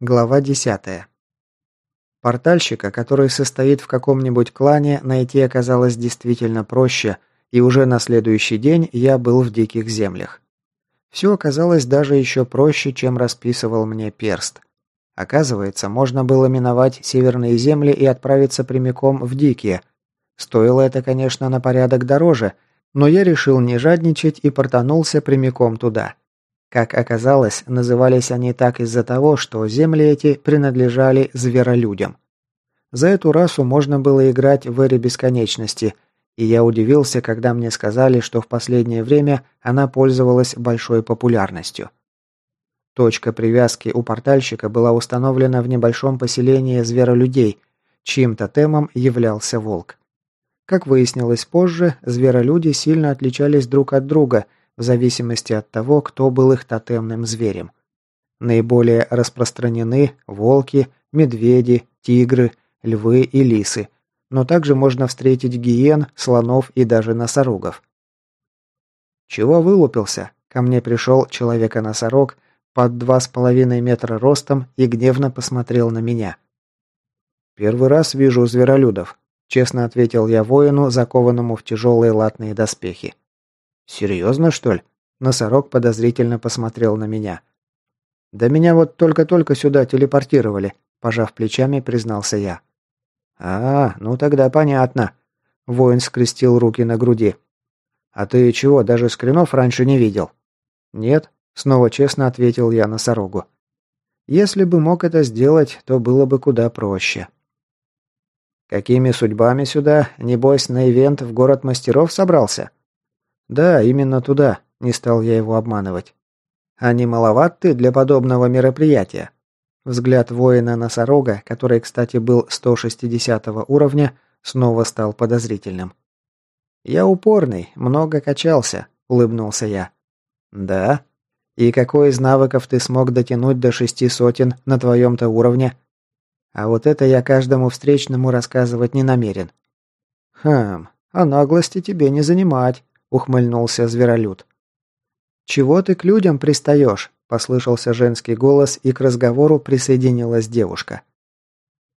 Глава 10. Портальщика, который состоит в каком-нибудь клане, найти оказалось действительно проще, и уже на следующий день я был в диких землях. Все оказалось даже еще проще, чем расписывал мне перст. Оказывается, можно было миновать северные земли и отправиться прямиком в дикие. Стоило это, конечно, на порядок дороже, но я решил не жадничать и портанулся прямиком туда. Как оказалось, назывались они так из-за того, что земли эти принадлежали зверолюдям. За эту расу можно было играть в эре бесконечности, и я удивился, когда мне сказали, что в последнее время она пользовалась большой популярностью. Точка привязки у портальщика была установлена в небольшом поселении зверолюдей, чьим тотемом являлся волк. Как выяснилось позже, зверолюди сильно отличались друг от друга – в зависимости от того, кто был их тотемным зверем. Наиболее распространены волки, медведи, тигры, львы и лисы, но также можно встретить гиен, слонов и даже носорогов. «Чего вылупился?» Ко мне пришел человека-носорог под два с половиной метра ростом и гневно посмотрел на меня. «Первый раз вижу зверолюдов», — честно ответил я воину, закованному в тяжелые латные доспехи. «Серьезно, что ли?» Носорог подозрительно посмотрел на меня. «Да меня вот только-только сюда телепортировали», – пожав плечами, признался я. «А, ну тогда понятно». Воин скрестил руки на груди. «А ты чего, даже скринов раньше не видел?» «Нет», – снова честно ответил я носорогу. «Если бы мог это сделать, то было бы куда проще». «Какими судьбами сюда? Небось, на ивент в город мастеров собрался?» «Да, именно туда», – не стал я его обманывать. «А не маловат ты для подобного мероприятия?» Взгляд воина-носорога, который, кстати, был 160 уровня, снова стал подозрительным. «Я упорный, много качался», – улыбнулся я. «Да? И какой из навыков ты смог дотянуть до шести сотен на твоем-то уровне?» «А вот это я каждому встречному рассказывать не намерен». «Хм, а наглости тебе не занимать», – ухмыльнулся зверолюд. «Чего ты к людям пристаешь?» – послышался женский голос, и к разговору присоединилась девушка.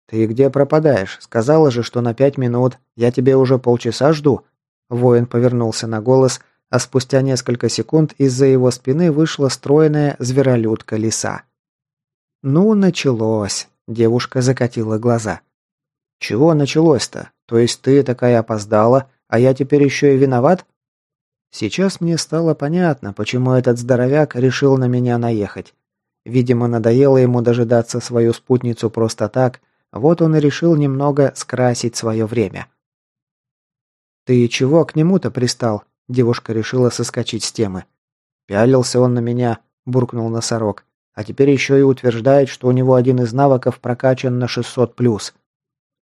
«Ты где пропадаешь? Сказала же, что на пять минут. Я тебе уже полчаса жду». Воин повернулся на голос, а спустя несколько секунд из-за его спины вышла стройная зверолюдка лиса. «Ну, началось!» – девушка закатила глаза. «Чего началось-то? То есть ты такая опоздала, а я теперь еще и виноват?» Сейчас мне стало понятно, почему этот здоровяк решил на меня наехать. Видимо, надоело ему дожидаться свою спутницу просто так, вот он и решил немного скрасить свое время. «Ты чего к нему-то пристал?» Девушка решила соскочить с темы. «Пялился он на меня», – буркнул носорог. «А теперь еще и утверждает, что у него один из навыков прокачан на 600+.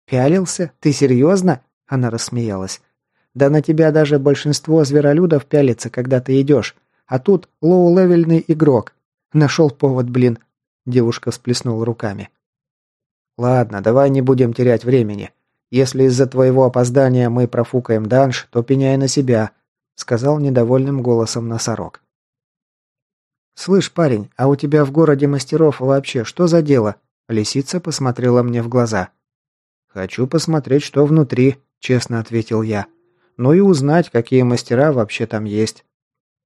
«Пялился? Ты серьезно?» – она рассмеялась. Да на тебя даже большинство зверолюдов пялится, когда ты идешь. А тут low-level ный игрок. Нашел повод, блин. Девушка всплеснула руками. Ладно, давай не будем терять времени. Если из-за твоего опоздания мы профукаем данж, то пеняй на себя, сказал недовольным голосом носорог. «Слышь, парень, а у тебя в городе мастеров вообще что за дело?» Лисица посмотрела мне в глаза. «Хочу посмотреть, что внутри», — честно ответил я но и узнать, какие мастера вообще там есть.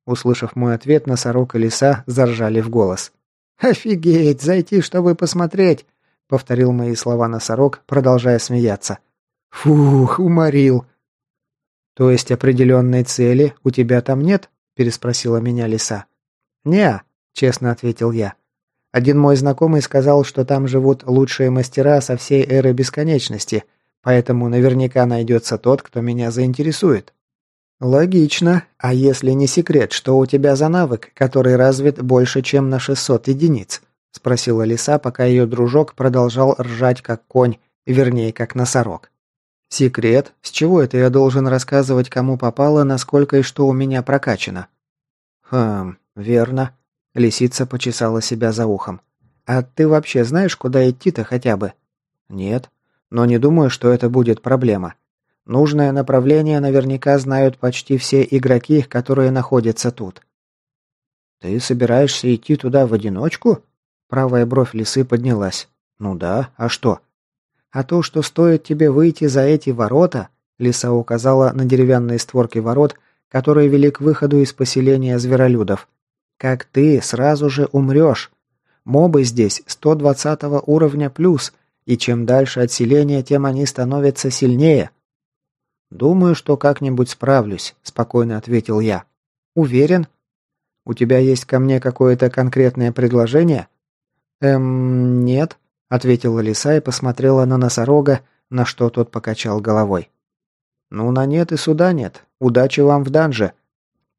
Услышав мой ответ, носорог и лиса заржали в голос. «Офигеть! Зайти, чтобы посмотреть!» — повторил мои слова носорог, продолжая смеяться. «Фух, уморил!» «То есть определенной цели у тебя там нет?» — переспросила меня лиса. «Не», — честно ответил я. «Один мой знакомый сказал, что там живут лучшие мастера со всей эры бесконечности — Поэтому наверняка найдется тот, кто меня заинтересует. Логично. А если не секрет, что у тебя за навык, который развит больше, чем на 600 единиц? Спросила лиса, пока ее дружок продолжал ржать как конь, вернее, как носорог. Секрет? С чего это я должен рассказывать, кому попало, насколько и что у меня прокачано? Хм, верно. Лисица почесала себя за ухом. А ты вообще знаешь, куда идти-то хотя бы? Нет. Но не думаю, что это будет проблема. Нужное направление наверняка знают почти все игроки, которые находятся тут. Ты собираешься идти туда в одиночку? Правая бровь лисы поднялась. «Ну да, а что?» «А то, что стоит тебе выйти за эти ворота...» Лиса указала на деревянные створки ворот, которые вели к выходу из поселения зверолюдов. «Как ты сразу же умрешь. Мобы здесь 120 уровня плюс, и чем дальше от селения, тем они становятся сильнее». «Думаю, что как-нибудь справлюсь», – спокойно ответил я. «Уверен?» «У тебя есть ко мне какое-то конкретное предложение?» «Эм, нет», — ответила лиса и посмотрела на носорога, на что тот покачал головой. «Ну, на нет и суда нет. Удачи вам в данже».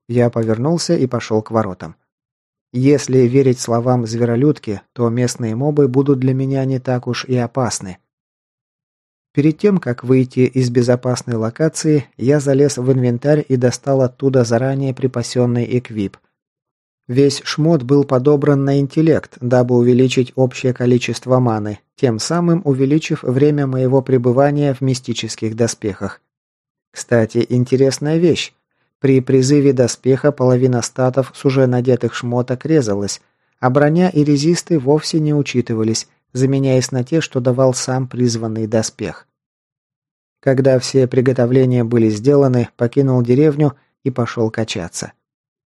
Я повернулся и пошел к воротам. Если верить словам зверолюдки, то местные мобы будут для меня не так уж и опасны. Перед тем, как выйти из безопасной локации, я залез в инвентарь и достал оттуда заранее припасенный эквип – Весь шмот был подобран на интеллект, дабы увеличить общее количество маны, тем самым увеличив время моего пребывания в мистических доспехах. Кстати, интересная вещь. При призыве доспеха половина статов с уже надетых шмоток резалась, а броня и резисты вовсе не учитывались, заменяясь на те, что давал сам призванный доспех. Когда все приготовления были сделаны, покинул деревню и пошел качаться.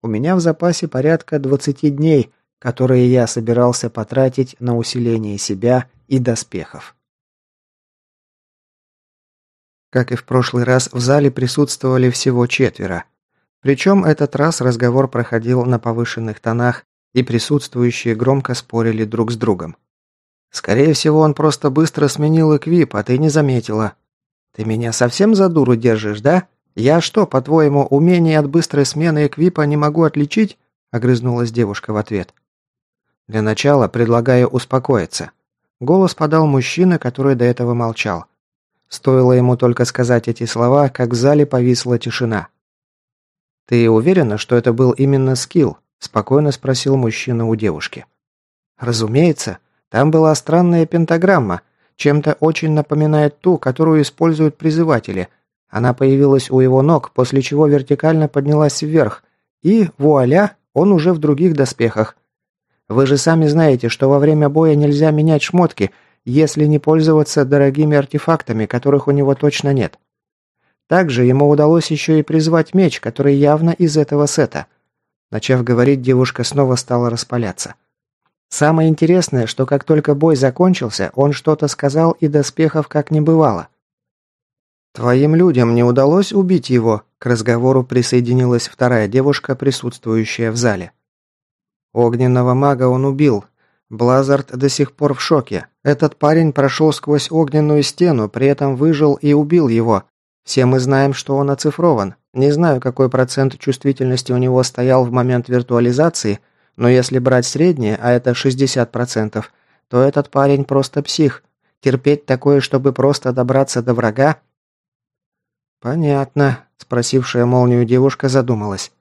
У меня в запасе порядка 20 дней, которые я собирался потратить на усиление себя и доспехов. Как и в прошлый раз, в зале присутствовали всего четверо. Причем этот раз разговор проходил на повышенных тонах, и присутствующие громко спорили друг с другом. «Скорее всего, он просто быстро сменил эквип, а ты не заметила. Ты меня совсем за дуру держишь, да?» «Я что, по-твоему, умение от быстрой смены эквипа не могу отличить?» – огрызнулась девушка в ответ. «Для начала предлагаю успокоиться». Голос подал мужчина, который до этого молчал. Стоило ему только сказать эти слова, как в зале повисла тишина. «Ты уверена, что это был именно скилл?» – спокойно спросил мужчина у девушки. «Разумеется. Там была странная пентаграмма. Чем-то очень напоминает ту, которую используют призыватели – она появилась у его ног, после чего вертикально поднялась вверх, и, вуаля, он уже в других доспехах. Вы же сами знаете, что во время боя нельзя менять шмотки, если не пользоваться дорогими артефактами, которых у него точно нет. Также ему удалось еще и призвать меч, который явно из этого сета. Начав говорить, девушка снова стала распаляться. Самое интересное, что как только бой закончился, он что-то сказал и доспехов как не бывало. «Твоим людям не удалось убить его?» К разговору присоединилась вторая девушка, присутствующая в зале. «Огненного мага он убил. Блазард до сих пор в шоке. Этот парень прошел сквозь огненную стену, при этом выжил и убил его. Все мы знаем, что он оцифрован. Не знаю, какой процент чувствительности у него стоял в момент виртуализации, но если брать среднее, а это 60%, то этот парень просто псих. Терпеть такое, чтобы просто добраться до врага, «Понятно», – спросившая молнию девушка задумалась.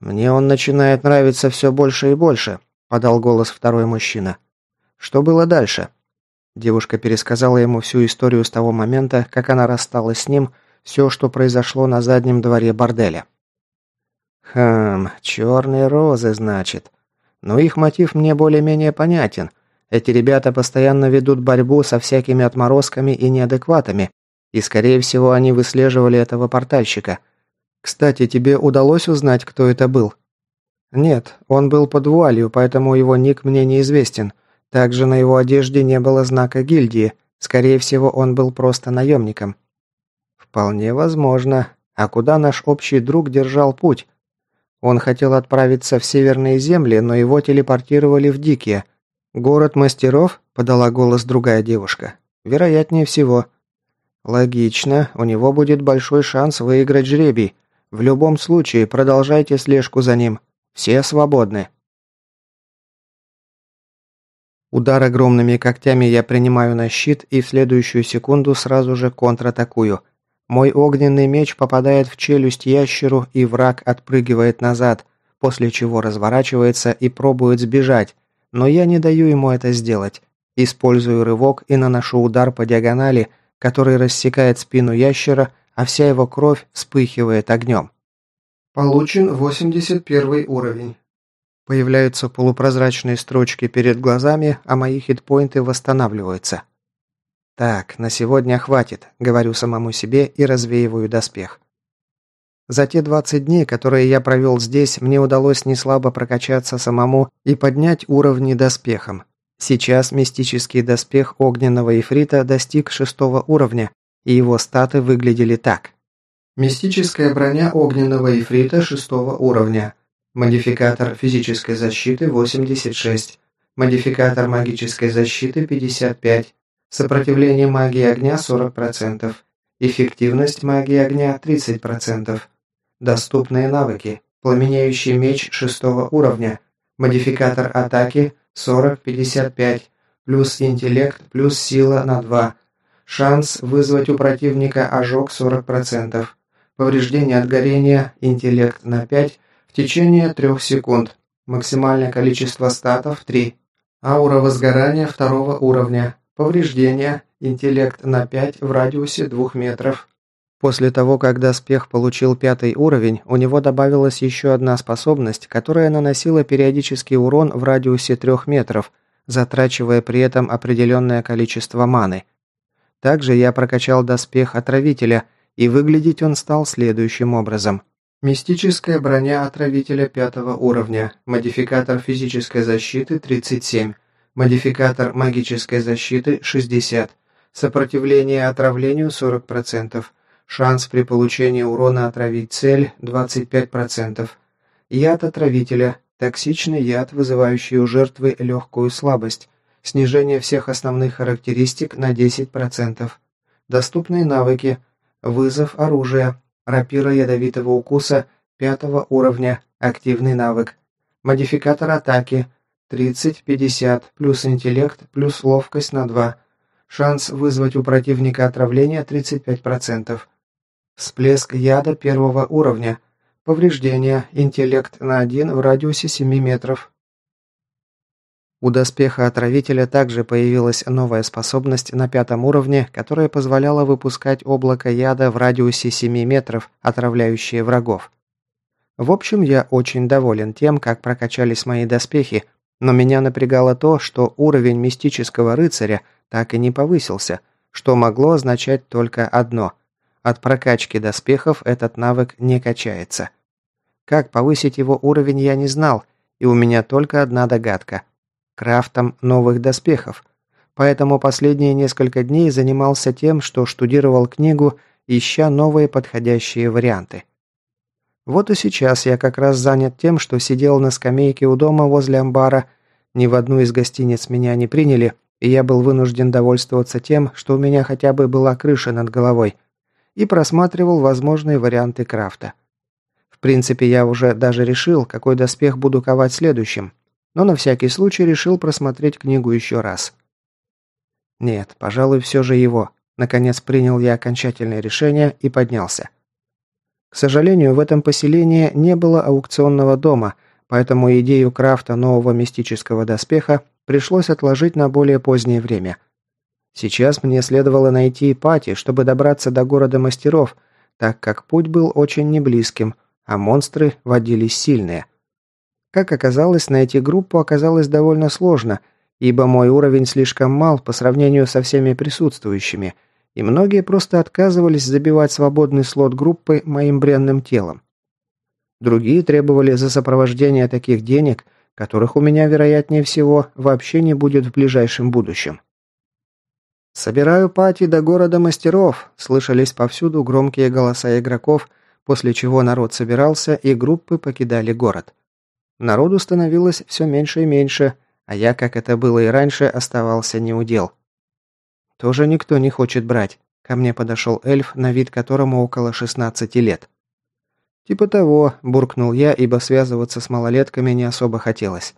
«Мне он начинает нравиться все больше и больше», – подал голос второй мужчина. «Что было дальше?» Девушка пересказала ему всю историю с того момента, как она рассталась с ним, все, что произошло на заднем дворе борделя. «Хм, черные розы, значит. Но их мотив мне более-менее понятен. Эти ребята постоянно ведут борьбу со всякими отморозками и неадекватами, и, скорее всего, они выслеживали этого портальщика. Кстати, тебе удалось узнать, кто это был? Нет, он был под вуалью, поэтому его ник мне неизвестен. Также на его одежде не было знака гильдии. Скорее всего, он был просто наемником. Вполне возможно. А куда наш общий друг держал путь? Он хотел отправиться в северные земли, но его телепортировали в Дикие. «Город мастеров?» – подала голос другая девушка. «Вероятнее всего». «Логично. У него будет большой шанс выиграть жребий. В любом случае, продолжайте слежку за ним. Все свободны». Удар огромными когтями я принимаю на щит и в следующую секунду сразу же контратакую. Мой огненный меч попадает в челюсть ящеру, и враг отпрыгивает назад, после чего разворачивается и пробует сбежать, но я не даю ему это сделать. Использую рывок и наношу удар по диагонали, который рассекает спину ящера, а вся его кровь вспыхивает огнем. Получен 81 уровень. Появляются полупрозрачные строчки перед глазами, а мои хитпоинты восстанавливаются. «Так, на сегодня хватит», — говорю самому себе и развеиваю доспех. За те 20 дней, которые я провел здесь, мне удалось неслабо прокачаться самому и поднять уровни доспехом. Сейчас мистический доспех огненного ифрита достиг шестого уровня, и его статы выглядели так. Мистическая броня огненного ифрита шестого уровня. Модификатор физической защиты 86. Модификатор магической защиты 55. Сопротивление магии огня 40%. Эффективность магии огня 30%. Доступные навыки. Пламенеющий меч 6 уровня. Модификатор атаки 40-55. Плюс интеллект, плюс сила на 2. Шанс вызвать у противника ожог 40%. Повреждение от горения, интеллект на 5 в течение 3 секунд. Максимальное количество статов 3. Аура возгорания второго уровня. Повреждения. Интеллект на 5 в радиусе 2 метров. После того, как доспех получил пятый уровень, у него добавилась еще одна способность, которая наносила периодический урон в радиусе 3 метров, затрачивая при этом определенное количество маны. Также я прокачал доспех Отравителя, и выглядеть он стал следующим образом. Мистическая броня Отравителя пятого уровня, модификатор физической защиты 37, Модификатор магической защиты 60. Сопротивление отравлению 40%. Шанс при получении урона отравить цель 25%. Яд отравителя. Токсичный яд, вызывающий у жертвы легкую слабость. Снижение всех основных характеристик на 10%. Доступные навыки. Вызов оружия. Рапира ядовитого укуса 5 уровня. Активный навык. Модификатор атаки. 30-50, плюс интеллект, плюс ловкость на 2. Шанс вызвать у противника отравление 35%. Всплеск яда первого уровня. Повреждение, интеллект на 1 в радиусе 7 метров. У доспеха отравителя также появилась новая способность на пятом уровне, которая позволяла выпускать облако яда в радиусе 7 метров, отравляющее врагов. В общем, я очень доволен тем, как прокачались мои доспехи, но меня напрягало то, что уровень мистического рыцаря так и не повысился, что могло означать только одно – от прокачки доспехов этот навык не качается. Как повысить его уровень я не знал, и у меня только одна догадка – крафтом новых доспехов. Поэтому последние несколько дней занимался тем, что штудировал книгу, ища новые подходящие варианты. Вот и сейчас я как раз занят тем, что сидел на скамейке у дома возле амбара. Ни в одну из гостиниц меня не приняли, и я был вынужден довольствоваться тем, что у меня хотя бы была крыша над головой, и просматривал возможные варианты крафта. В принципе, я уже даже решил, какой доспех буду ковать следующим, но на всякий случай решил просмотреть книгу еще раз. Нет, пожалуй, все же его. Наконец принял я окончательное решение и поднялся. К сожалению, в этом поселении не было аукционного дома, поэтому идею крафта нового мистического доспеха пришлось отложить на более позднее время. Сейчас мне следовало найти пати, чтобы добраться до города мастеров, так как путь был очень неблизким, а монстры водились сильные. Как оказалось, найти группу оказалось довольно сложно, ибо мой уровень слишком мал по сравнению со всеми присутствующими – и многие просто отказывались забивать свободный слот группы моим бренным телом. Другие требовали за сопровождение таких денег, которых у меня, вероятнее всего, вообще не будет в ближайшем будущем. «Собираю пати до города мастеров», – слышались повсюду громкие голоса игроков, после чего народ собирался и группы покидали город. Народу становилось все меньше и меньше, а я, как это было и раньше, оставался неудел. «Тоже никто не хочет брать». Ко мне подошел эльф, на вид которому около 16 лет. «Типа того», – буркнул я, ибо связываться с малолетками не особо хотелось.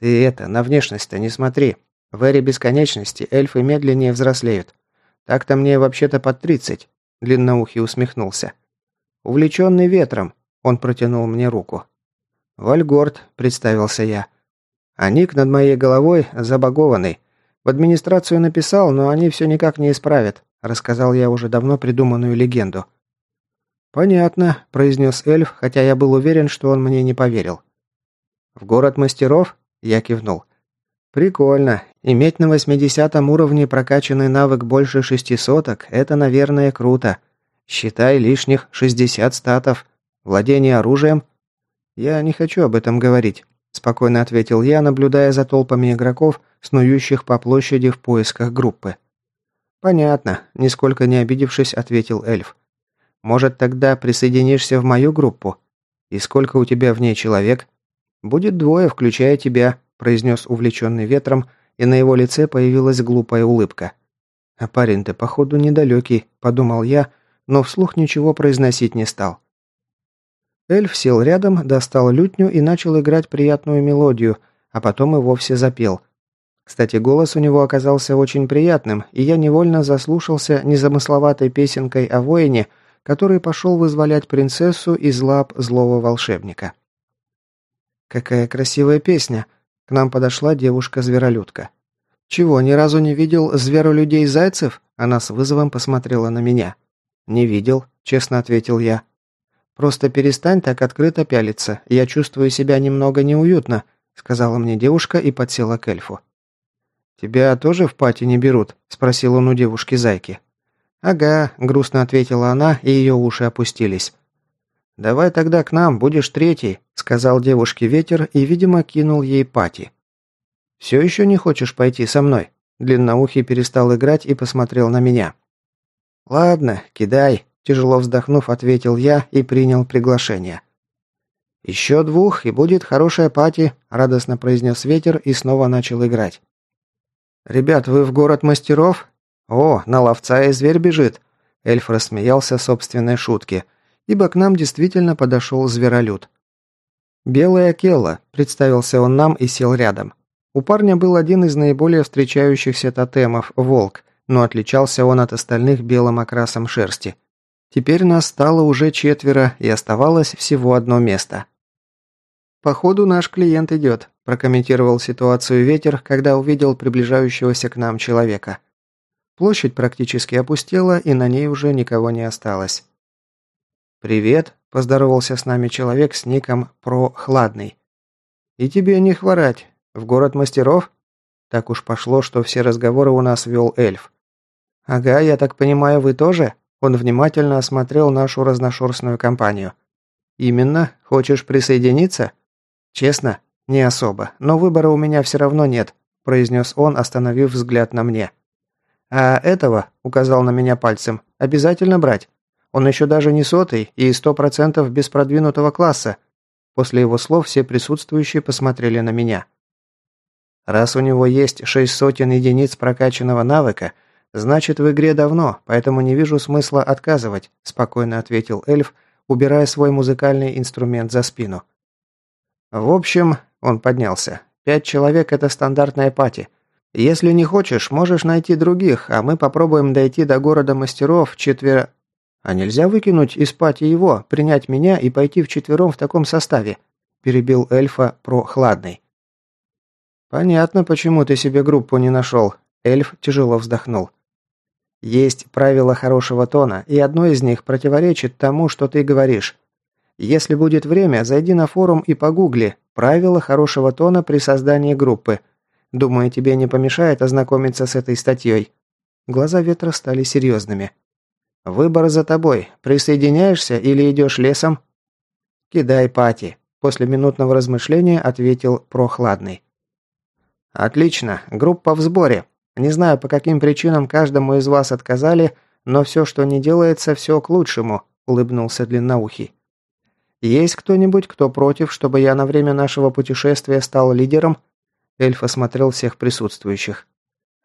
«Ты это, на внешность-то не смотри. В эре бесконечности эльфы медленнее взрослеют. Так-то мне вообще-то под тридцать», – длинноухий усмехнулся. «Увлеченный ветром», – он протянул мне руку. «Вальгорд», – представился я. А ник над моей головой забагованный. В администрацию написал, но они все никак не исправят», – рассказал я уже давно придуманную легенду. «Понятно», – произнес эльф, хотя я был уверен, что он мне не поверил. В город мастеров? Я кивнул. Прикольно. Иметь на 80 уровне прокачанный навык больше шести соток – это, наверное, круто. Считай лишних 60 статов. Владение оружием? Я не хочу об этом говорить, спокойно ответил я, наблюдая за толпами игроков, снующих по площади в поисках группы. Понятно, нисколько не обидевшись, ответил эльф. Может, тогда присоединишься в мою группу? И сколько у тебя в ней человек? Будет двое, включая тебя, произнес увлеченный ветром, и на его лице появилась глупая улыбка. А парень-то походу недалекий, подумал я, но вслух ничего произносить не стал. Эльф сел рядом, достал лютню и начал играть приятную мелодию, а потом и вовсе запел. Кстати, голос у него оказался очень приятным, и я невольно заслушался незамысловатой песенкой о воине, который пошел вызволять принцессу из лап злого волшебника. «Какая красивая песня!» К нам подошла девушка-зверолюдка. «Чего, ни разу не видел зверолюдей-зайцев?» Она с вызовом посмотрела на меня. «Не видел», – честно ответил я. «Просто перестань так открыто пялиться. Я чувствую себя немного неуютно», – сказала мне девушка и подсела к эльфу. «Тебя тоже в пати не берут?» – спросил он у девушки-зайки. «Ага», – грустно ответила она, и ее уши опустились. «Давай тогда к нам, будешь третий», – сказал девушке ветер и, видимо, кинул ей пати. «Все еще не хочешь пойти со мной?» Длинноухий перестал играть и посмотрел на меня. «Ладно, кидай», – тяжело вздохнув, ответил я и принял приглашение. «Еще двух, и будет хорошая пати», – радостно произнес ветер и снова начал играть. «Ребят, вы в город мастеров?» «О, на ловца и зверь бежит!» Эльф рассмеялся собственной шутке, ибо к нам действительно подошел зверолюд. «Белая Келла», – представился он нам и сел рядом. У парня был один из наиболее встречающихся тотемов – волк, но отличался он от остальных белым окрасом шерсти. Теперь нас стало уже четверо, и оставалось всего одно место. «Походу, наш клиент идет», – прокомментировал ситуацию ветер, когда увидел приближающегося к нам человека. Площадь практически опустела, и на ней уже никого не осталось. «Привет», – поздоровался с нами человек с ником «Прохладный». «И тебе не хворать. В город мастеров?» Так уж пошло, что все разговоры у нас вел эльф. «Ага, я так понимаю, вы тоже?» Он внимательно осмотрел нашу разношерстную компанию. «Именно? Хочешь присоединиться?» «Честно? Не особо, но выбора у меня все равно нет», произнес он, остановив взгляд на мне. «А этого», — указал на меня пальцем, — «обязательно брать. Он еще даже не сотый и сто процентов без продвинутого класса». После его слов все присутствующие посмотрели на меня. «Раз у него есть шесть сотен единиц прокачанного навыка, значит в игре давно, поэтому не вижу смысла отказывать», – спокойно ответил эльф, убирая свой музыкальный инструмент за спину. «В общем», – он поднялся, – «пять человек – это стандартная пати. Если не хочешь, можешь найти других, а мы попробуем дойти до города мастеров четверо...» «А нельзя выкинуть из пати его, принять меня и пойти вчетвером в таком составе?» – перебил эльфа про хладный. «Понятно, почему ты себе группу не нашел», – эльф тяжело вздохнул. «Есть правила хорошего тона, и одно из них противоречит тому, что ты говоришь. Если будет время, зайди на форум и погугли «Правила хорошего тона при создании группы». Думаю, тебе не помешает ознакомиться с этой статьей». Глаза ветра стали серьезными. «Выбор за тобой. Присоединяешься или идешь лесом?» «Кидай пати», – после минутного размышления ответил прохладный. «Отлично. Группа в сборе. Не знаю, по каким причинам каждому из вас отказали, но все, что не делается, все к лучшему», – улыбнулся Длинноухий. «Есть кто-нибудь, кто против, чтобы я на время нашего путешествия стал лидером?» Эльф осмотрел всех присутствующих.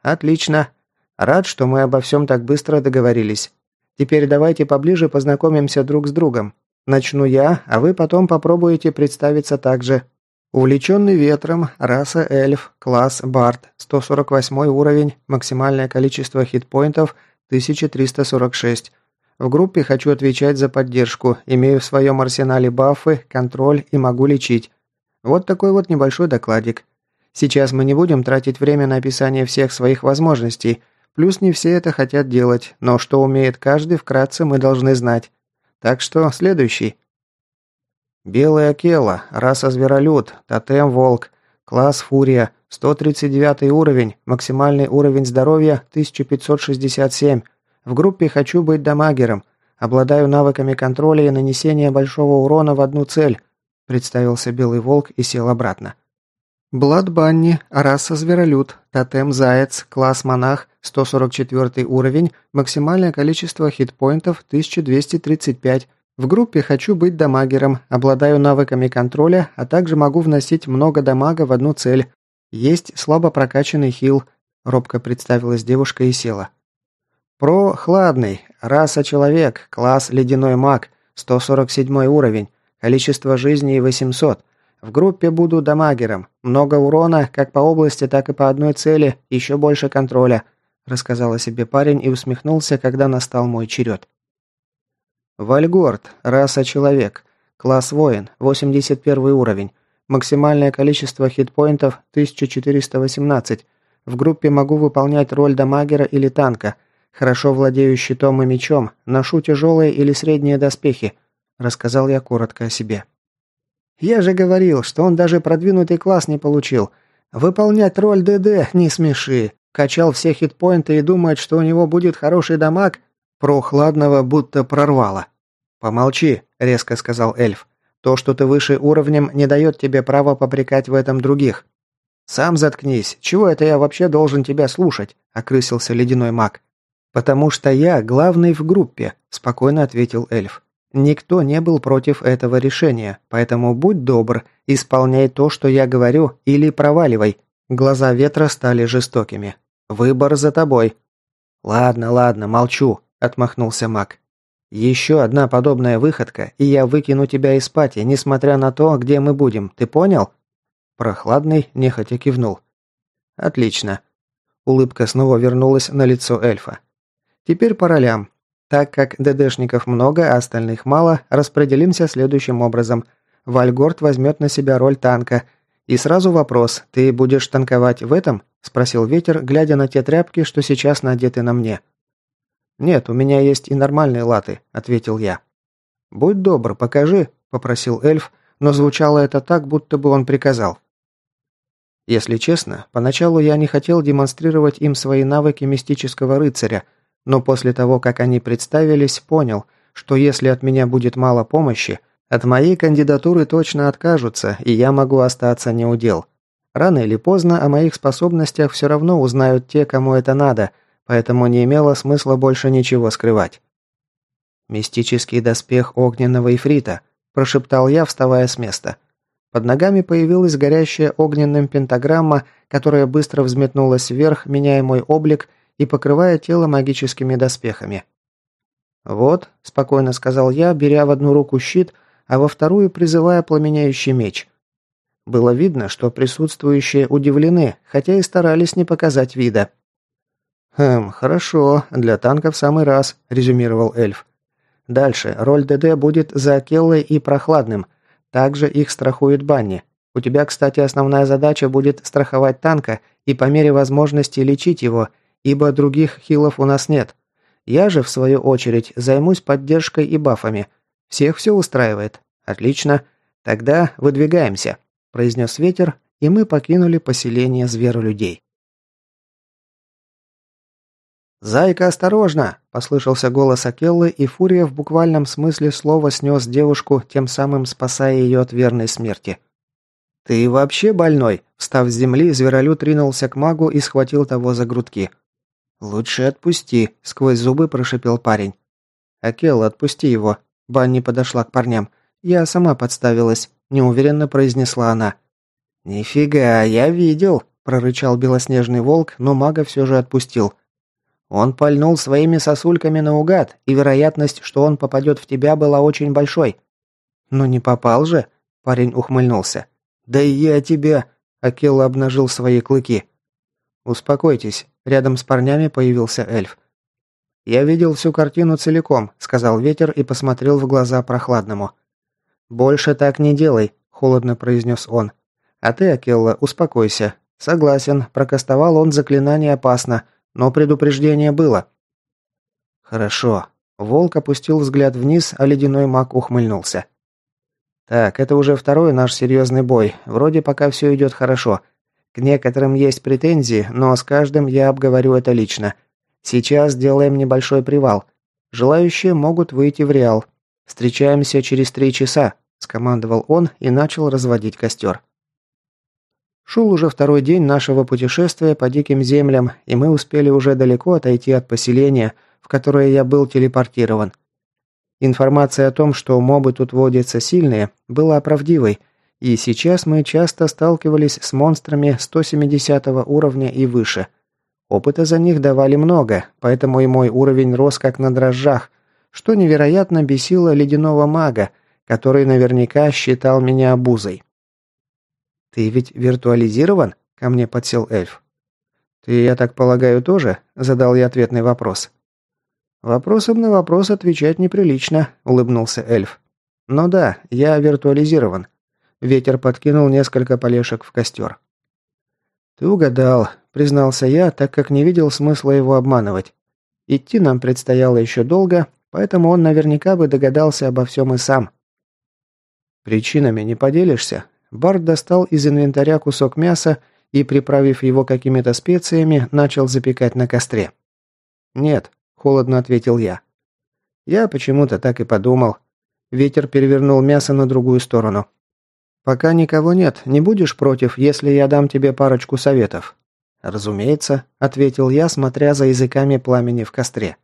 «Отлично. Рад, что мы обо всем так быстро договорились. Теперь давайте поближе познакомимся друг с другом. Начну я, а вы потом попробуете представиться так же. Увлеченный ветром, раса эльф, класс Барт, 148 уровень, максимальное количество хитпоинтов 1346. В группе хочу отвечать за поддержку, имею в своем арсенале бафы, контроль и могу лечить. Вот такой вот небольшой докладик. Сейчас мы не будем тратить время на описание всех своих возможностей, плюс не все это хотят делать, но что умеет каждый, вкратце мы должны знать. Так что следующий. Белый Акела, раса Зверолюд, тотем Волк, класс Фурия, 139 уровень, максимальный уровень здоровья 1567. В группе «Хочу быть дамагером», обладаю навыками контроля и нанесения большого урона в одну цель, представился Белый Волк и сел обратно. Блад Банни, раса Зверолюд, тотем Заяц, класс Монах, 144 уровень, максимальное количество хитпоинтов 1235. В группе «Хочу быть дамагером», обладаю навыками контроля, а также могу вносить много дамага в одну цель. Есть слабо прокачанный хил. Робко представилась девушка и села. Про хладный, раса человек, класс ледяной маг, 147 уровень, количество жизней 800. В группе буду дамагером. Много урона, как по области, так и по одной цели, еще больше контроля», – рассказал о себе парень и усмехнулся, когда настал мой черед. Вальгорд, раса человек, класс воин, 81 уровень, максимальное количество хитпоинтов 1418. В группе могу выполнять роль дамагера или танка. Хорошо владею щитом и мечом, ношу тяжелые или средние доспехи, рассказал я коротко о себе. Я же говорил, что он даже продвинутый класс не получил. Выполнять роль ДД не смеши. Качал все хитпоинты и думает, что у него будет хороший дамаг. Прохладного будто прорвало. «Помолчи», — резко сказал эльф. «То, что ты выше уровнем, не дает тебе права попрекать в этом других». «Сам заткнись. Чего это я вообще должен тебя слушать?» — окрысился ледяной маг. «Потому что я главный в группе», — спокойно ответил эльф. Никто не был против этого решения, поэтому будь добр, исполняй то, что я говорю, или проваливай. Глаза ветра стали жестокими. Выбор за тобой. Ладно, ладно, молчу, отмахнулся Мак. Еще одна подобная выходка, и я выкину тебя из пати, несмотря на то, где мы будем. Ты понял? Прохладный нехотя кивнул. Отлично. Улыбка снова вернулась на лицо эльфа. Теперь по ролям. Так как ДДшников много, а остальных мало, распределимся следующим образом. Вальгорд возьмет на себя роль танка. И сразу вопрос, ты будешь танковать в этом? Спросил ветер, глядя на те тряпки, что сейчас надеты на мне. «Нет, у меня есть и нормальные латы», — ответил я. «Будь добр, покажи», — попросил эльф, но звучало это так, будто бы он приказал. Если честно, поначалу я не хотел демонстрировать им свои навыки мистического рыцаря — но после того, как они представились, понял, что если от меня будет мало помощи, от моей кандидатуры точно откажутся, и я могу остаться неудел. Рано или поздно о моих способностях все равно узнают те, кому это надо, поэтому не имело смысла больше ничего скрывать. «Мистический доспех огненного ифрита», – прошептал я, вставая с места. Под ногами появилась горящая огненным пентаграмма, которая быстро взметнулась вверх, меняя мой облик и покрывая тело магическими доспехами. «Вот», – спокойно сказал я, беря в одну руку щит, а во вторую призывая пламеняющий меч. Было видно, что присутствующие удивлены, хотя и старались не показать вида. «Хм, хорошо, для танков самый раз», – резюмировал эльф. «Дальше. Роль ДД будет за Акеллой и Прохладным. Также их страхует Банни. У тебя, кстати, основная задача будет страховать танка и по мере возможности лечить его, ибо других хилов у нас нет. Я же, в свою очередь, займусь поддержкой и бафами. Всех все устраивает? Отлично. Тогда выдвигаемся», – произнес ветер, и мы покинули поселение зверолюдей. «Зайка, осторожно!» – послышался голос Акеллы, и Фурия в буквальном смысле слова снес девушку, тем самым спасая ее от верной смерти. «Ты вообще больной?» Встав с земли, зверолюд ринулся к магу и схватил того за грудки. «Лучше отпусти», – сквозь зубы прошипел парень. «Акел, отпусти его». Банни подошла к парням. «Я сама подставилась», – неуверенно произнесла она. «Нифига, я видел», – прорычал белоснежный волк, но мага все же отпустил. Он пальнул своими сосульками наугад, и вероятность, что он попадет в тебя, была очень большой. «Но не попал же», – парень ухмыльнулся. «Да и я тебя», – Акел обнажил свои клыки. «Успокойтесь, Рядом с парнями появился эльф. «Я видел всю картину целиком», — сказал ветер и посмотрел в глаза прохладному. «Больше так не делай», — холодно произнес он. «А ты, Акелла, успокойся. Согласен, прокастовал он заклинание опасно, но предупреждение было». «Хорошо». Волк опустил взгляд вниз, а ледяной маг ухмыльнулся. Так, это уже второй наш серьезный бой. Вроде пока все идет хорошо. К некоторым есть претензии, но с каждым я обговорю это лично. Сейчас делаем небольшой привал. Желающие могут выйти в Реал. Встречаемся через три часа», – скомандовал он и начал разводить костер. Шел уже второй день нашего путешествия по диким землям, и мы успели уже далеко отойти от поселения, в которое я был телепортирован. Информация о том, что мобы тут водятся сильные, была правдивой, и сейчас мы часто сталкивались с монстрами 170 уровня и выше. Опыта за них давали много, поэтому и мой уровень рос как на дрожжах, что невероятно бесило ледяного мага, который наверняка считал меня обузой. «Ты ведь виртуализирован?» – ко мне подсел эльф. «Ты, я так полагаю, тоже?» – задал я ответный вопрос. «Вопросом на вопрос отвечать неприлично», – улыбнулся эльф. «Ну да, я виртуализирован». Ветер подкинул несколько полешек в костер. «Ты угадал», – признался я, так как не видел смысла его обманывать. Идти нам предстояло еще долго, поэтому он наверняка бы догадался обо всем и сам. «Причинами не поделишься?» Барт достал из инвентаря кусок мяса и, приправив его какими-то специями, начал запекать на костре. «Нет», – холодно ответил я. Я почему-то так и подумал. Ветер перевернул мясо на другую сторону. «Пока никого нет, не будешь против, если я дам тебе парочку советов?» «Разумеется», – ответил я, смотря за языками пламени в костре.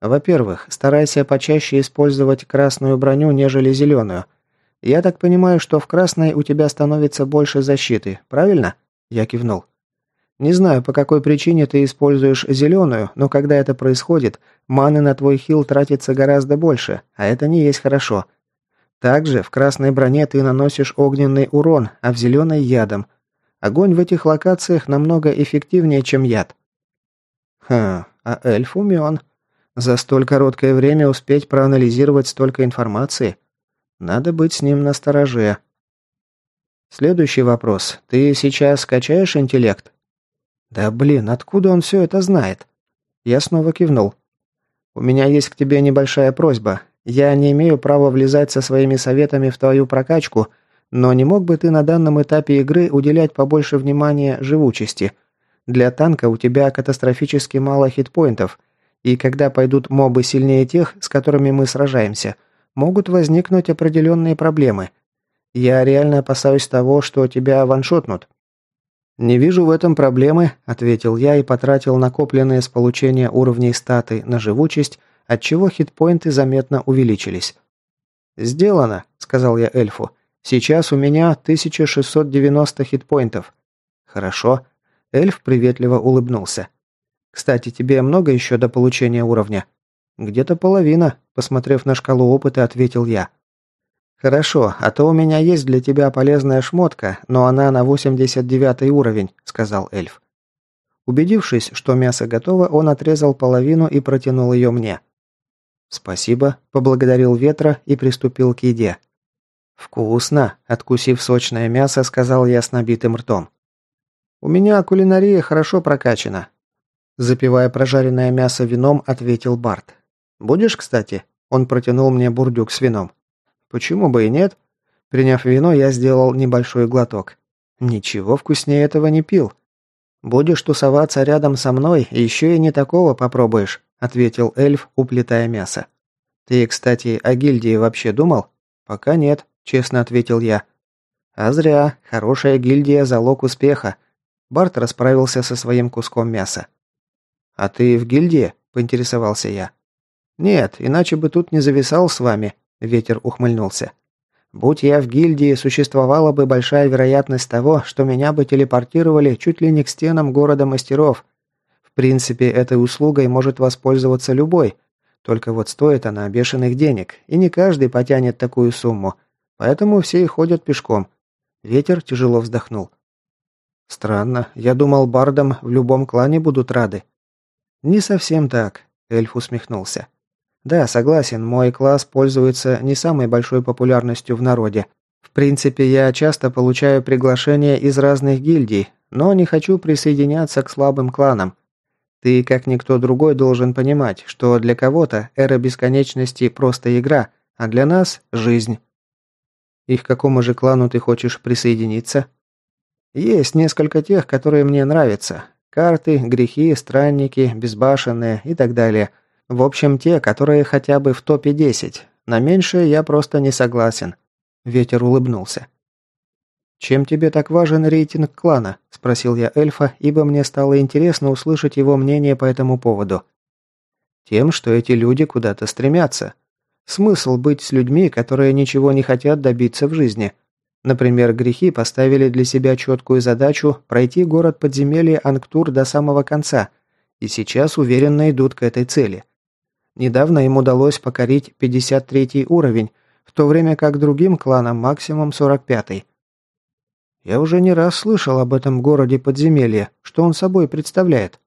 «Во-первых, старайся почаще использовать красную броню, нежели зеленую – «Я так понимаю, что в красной у тебя становится больше защиты, правильно?» Я кивнул. «Не знаю, по какой причине ты используешь зеленую, но когда это происходит, маны на твой хил тратится гораздо больше, а это не есть хорошо. Также в красной броне ты наносишь огненный урон, а в зеленой – ядом. Огонь в этих локациях намного эффективнее, чем яд». «Хм, а эльф умен. За столь короткое время успеть проанализировать столько информации – надо быть с ним настороже. Следующий вопрос. Ты сейчас скачаешь интеллект? Да блин, откуда он все это знает? Я снова кивнул. У меня есть к тебе небольшая просьба. Я не имею права влезать со своими советами в твою прокачку, но не мог бы ты на данном этапе игры уделять побольше внимания живучести? Для танка у тебя катастрофически мало хитпоинтов, и когда пойдут мобы сильнее тех, с которыми мы сражаемся, могут возникнуть определенные проблемы. Я реально опасаюсь того, что тебя ваншотнут». «Не вижу в этом проблемы», – ответил я и потратил накопленные с получения уровней статы на живучесть, отчего хитпоинты заметно увеличились. «Сделано», – сказал я эльфу. «Сейчас у меня 1690 хитпоинтов». «Хорошо». Эльф приветливо улыбнулся. «Кстати, тебе много еще до получения уровня?» «Где-то половина», – посмотрев на шкалу опыта, ответил я. «Хорошо, а то у меня есть для тебя полезная шмотка, но она на 89 уровень», – сказал эльф. Убедившись, что мясо готово, он отрезал половину и протянул ее мне. «Спасибо», – поблагодарил ветра и приступил к еде. «Вкусно», – откусив сочное мясо, сказал я с набитым ртом. «У меня кулинария хорошо прокачана», – запивая прожаренное мясо вином, ответил Барт. «Будешь, кстати?» Он протянул мне бурдюк с вином. «Почему бы и нет?» Приняв вино, я сделал небольшой глоток. «Ничего вкуснее этого не пил». «Будешь тусоваться рядом со мной, еще и не такого попробуешь», ответил эльф, уплетая мясо. «Ты, кстати, о гильдии вообще думал?» «Пока нет», честно ответил я. «А зря. Хорошая гильдия – залог успеха». Барт расправился со своим куском мяса. «А ты в гильдии?» – поинтересовался я. «Нет, иначе бы тут не зависал с вами», – ветер ухмыльнулся. «Будь я в гильдии, существовала бы большая вероятность того, что меня бы телепортировали чуть ли не к стенам города мастеров. В принципе, этой услугой может воспользоваться любой, только вот стоит она бешеных денег, и не каждый потянет такую сумму, поэтому все и ходят пешком». Ветер тяжело вздохнул. «Странно, я думал, бардам в любом клане будут рады». «Не совсем так», – эльф усмехнулся. Да, согласен, мой класс пользуется не самой большой популярностью в народе. В принципе, я часто получаю приглашения из разных гильдий, но не хочу присоединяться к слабым кланам. Ты, как никто другой, должен понимать, что для кого-то эра бесконечности просто игра, а для нас – жизнь. И к какому же клану ты хочешь присоединиться? Есть несколько тех, которые мне нравятся. Карты, грехи, странники, безбашенные и так далее. В общем, те, которые хотя бы в топе 10. На меньшее я просто не согласен. Ветер улыбнулся. «Чем тебе так важен рейтинг клана?» – спросил я эльфа, ибо мне стало интересно услышать его мнение по этому поводу. «Тем, что эти люди куда-то стремятся. Смысл быть с людьми, которые ничего не хотят добиться в жизни. Например, грехи поставили для себя четкую задачу пройти город подземелья Анктур до самого конца, и сейчас уверенно идут к этой цели. Недавно им удалось покорить 53 уровень, в то время как другим кланам максимум 45 -й. Я уже не раз слышал об этом городе подземелья, что он собой представляет.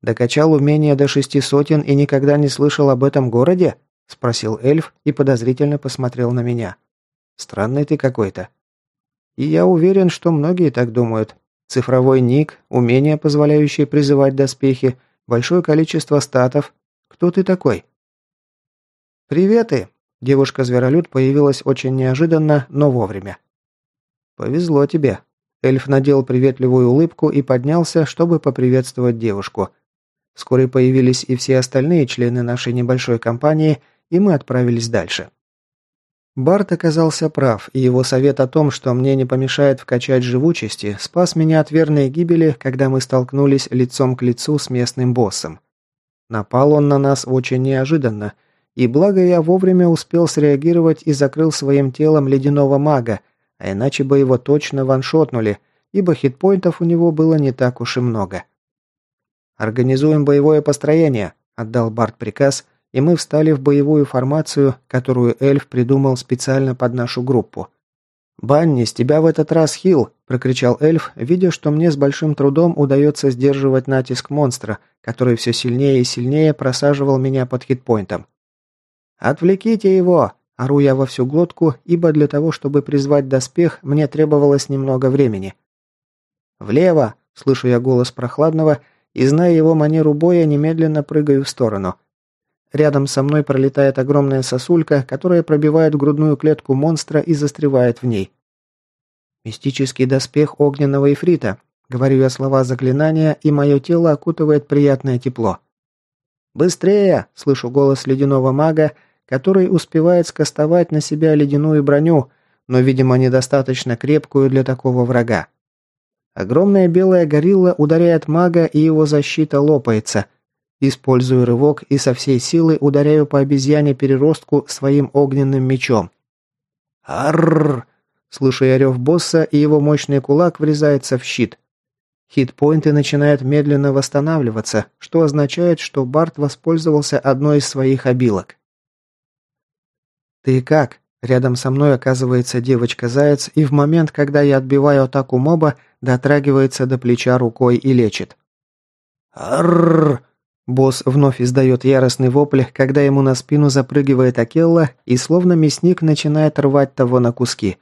Докачал умение до шести сотен и никогда не слышал об этом городе? Спросил эльф и подозрительно посмотрел на меня. Странный ты какой-то. И я уверен, что многие так думают. Цифровой ник, умение, позволяющее призывать доспехи, большое количество статов. Кто ты такой? «Приветы!» Девушка-зверолюд появилась очень неожиданно, но вовремя. «Повезло тебе». Эльф надел приветливую улыбку и поднялся, чтобы поприветствовать девушку. Вскоре появились и все остальные члены нашей небольшой компании, и мы отправились дальше. Барт оказался прав, и его совет о том, что мне не помешает вкачать живучести, спас меня от верной гибели, когда мы столкнулись лицом к лицу с местным боссом. Напал он на нас очень неожиданно, и благо я вовремя успел среагировать и закрыл своим телом ледяного мага, а иначе бы его точно ваншотнули, ибо хитпоинтов у него было не так уж и много. «Организуем боевое построение», – отдал Барт приказ, и мы встали в боевую формацию, которую эльф придумал специально под нашу группу. «Банни, с тебя в этот раз хил!» – прокричал эльф, видя, что мне с большим трудом удается сдерживать натиск монстра, который все сильнее и сильнее просаживал меня под хитпоинтом. «Отвлеките его!» Ору я во всю глотку, ибо для того, чтобы призвать доспех, мне требовалось немного времени. «Влево!» – слышу я голос прохладного, и, зная его манеру боя, немедленно прыгаю в сторону. Рядом со мной пролетает огромная сосулька, которая пробивает грудную клетку монстра и застревает в ней. «Мистический доспех огненного эфрита», — говорю я слова заклинания, и мое тело окутывает приятное тепло. «Быстрее!» – слышу голос ледяного мага, который успевает скостовать на себя ледяную броню, но, видимо, недостаточно крепкую для такого врага. Огромная белая горилла ударяет мага, и его защита лопается. Использую рывок и со всей силы ударяю по обезьяне-переростку своим огненным мечом. Арррр! Слышу я рев босса, и его мощный кулак врезается в щит. Хитпоинты начинают медленно восстанавливаться, что означает, что Барт воспользовался одной из своих обилок. «Ты как?» Рядом со мной оказывается девочка-заяц, и в момент, когда я отбиваю атаку моба, дотрагивается до плеча рукой и лечит. «Арррр!» Босс вновь издает яростный вопль, когда ему на спину запрыгивает Акелла и словно мясник начинает рвать того на куски.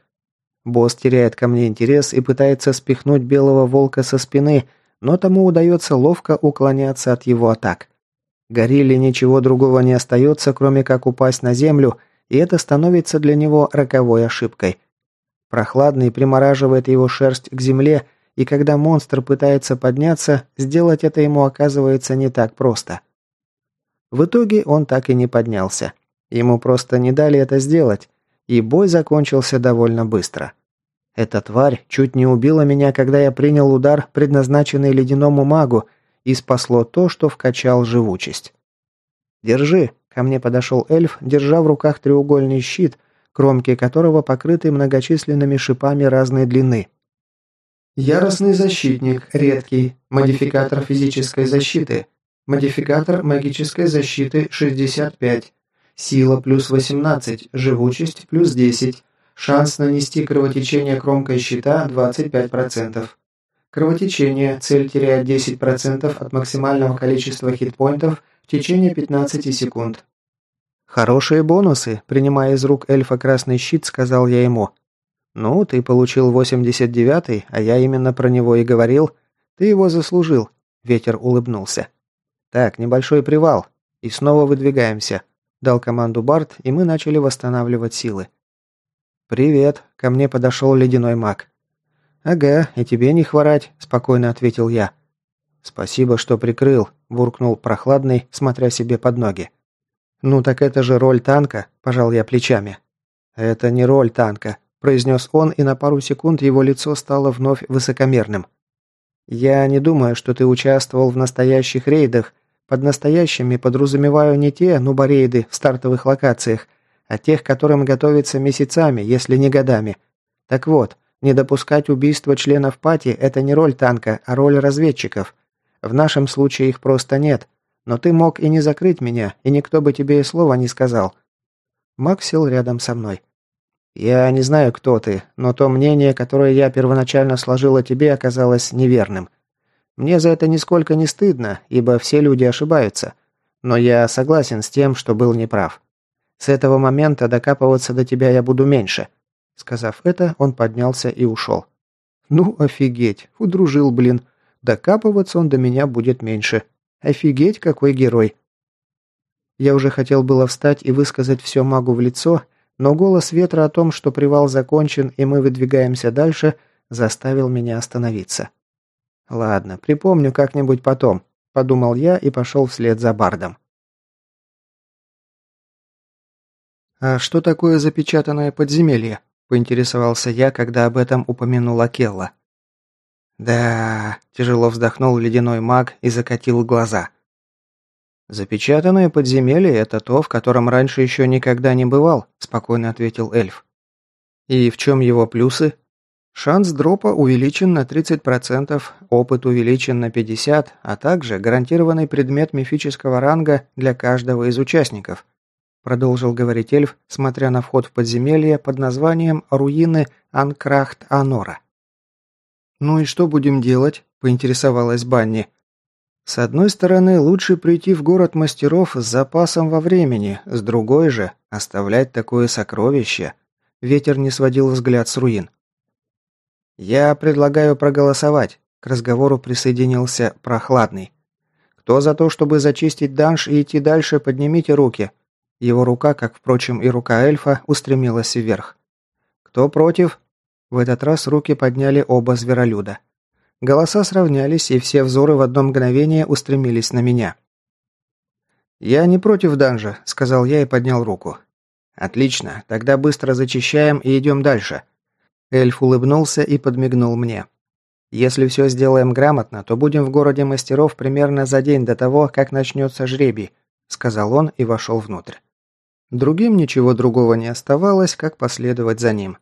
Босс теряет ко мне интерес и пытается спихнуть белого волка со спины, но тому удается ловко уклоняться от его атак. Горилле ничего другого не остается, кроме как упасть на землю – и это становится для него роковой ошибкой. Прохладный примораживает его шерсть к земле, и когда монстр пытается подняться, сделать это ему оказывается не так просто. В итоге он так и не поднялся. Ему просто не дали это сделать, и бой закончился довольно быстро. Эта тварь чуть не убила меня, когда я принял удар, предназначенный ледяному магу, и спасло то, что вкачал живучесть. «Держи», Ко мне подошел эльф, держа в руках треугольный щит, кромки которого покрыты многочисленными шипами разной длины. Яростный защитник, редкий, модификатор физической защиты, модификатор магической защиты 65, сила плюс 18, живучесть плюс 10, шанс нанести кровотечение кромкой щита 25%. Кровотечение, цель теряет 10% от максимального количества хитпоинтов в течение 15 секунд. «Хорошие бонусы», – принимая из рук эльфа красный щит, сказал я ему. «Ну, ты получил 89-й, а я именно про него и говорил. Ты его заслужил», – ветер улыбнулся. «Так, небольшой привал. И снова выдвигаемся», – дал команду Барт, и мы начали восстанавливать силы. «Привет», – ко мне подошел ледяной маг. «Ага, и тебе не хворать», – спокойно ответил я. «Спасибо, что прикрыл», – буркнул прохладный, смотря себе под ноги. «Ну так это же роль танка», – пожал я плечами. «Это не роль танка», – произнес он, и на пару секунд его лицо стало вновь высокомерным. «Я не думаю, что ты участвовал в настоящих рейдах. Под настоящими подразумеваю не те нубарейды в стартовых локациях, а тех, которым готовиться месяцами, если не годами. Так вот, не допускать убийства членов пати – это не роль танка, а роль разведчиков. В нашем случае их просто нет. Но ты мог и не закрыть меня, и никто бы тебе и слова не сказал». Макс сел рядом со мной. «Я не знаю, кто ты, но то мнение, которое я первоначально сложил о тебе, оказалось неверным. Мне за это нисколько не стыдно, ибо все люди ошибаются. Но я согласен с тем, что был неправ. С этого момента докапываться до тебя я буду меньше». Сказав это, он поднялся и ушел. «Ну, офигеть! Удружил, блин!» Докапываться он до меня будет меньше. Офигеть, какой герой. Я уже хотел было встать и высказать все магу в лицо, но голос ветра о том, что привал закончен и мы выдвигаемся дальше, заставил меня остановиться. «Ладно, припомню как-нибудь потом», – подумал я и пошел вслед за Бардом. «А что такое запечатанное подземелье?» – поинтересовался я, когда об этом упомянула Келла. «Да...» – тяжело вздохнул ледяной маг и закатил глаза. «Запечатанное подземелье – это то, в котором раньше еще никогда не бывал», – спокойно ответил эльф. «И в чем его плюсы?» Шанс дропа увеличен на 30%, опыт увеличен на 50%, а также гарантированный предмет мифического ранга для каждого из участников», продолжил говорить эльф, смотря на вход в подземелье под названием «Руины Анкрахт-Анора». «Ну и что будем делать?» – поинтересовалась Банни. «С одной стороны, лучше прийти в город мастеров с запасом во времени, с другой же – оставлять такое сокровище». Ветер не сводил взгляд с руин. «Я предлагаю проголосовать», – к разговору присоединился Прохладный. «Кто за то, чтобы зачистить данж и идти дальше, поднимите руки». Его рука, как, впрочем, и рука эльфа, устремилась вверх. «Кто против?» В этот раз руки подняли оба зверолюда. Голоса сравнялись, и все взоры в одно мгновение устремились на меня. «Я не против данжа», — сказал я и поднял руку. «Отлично, тогда быстро зачищаем и идем дальше». Эльф улыбнулся и подмигнул мне. «Если все сделаем грамотно, то будем в городе мастеров примерно за день до того, как начнется жребий», — сказал он и вошел внутрь. Другим ничего другого не оставалось, как последовать за ним.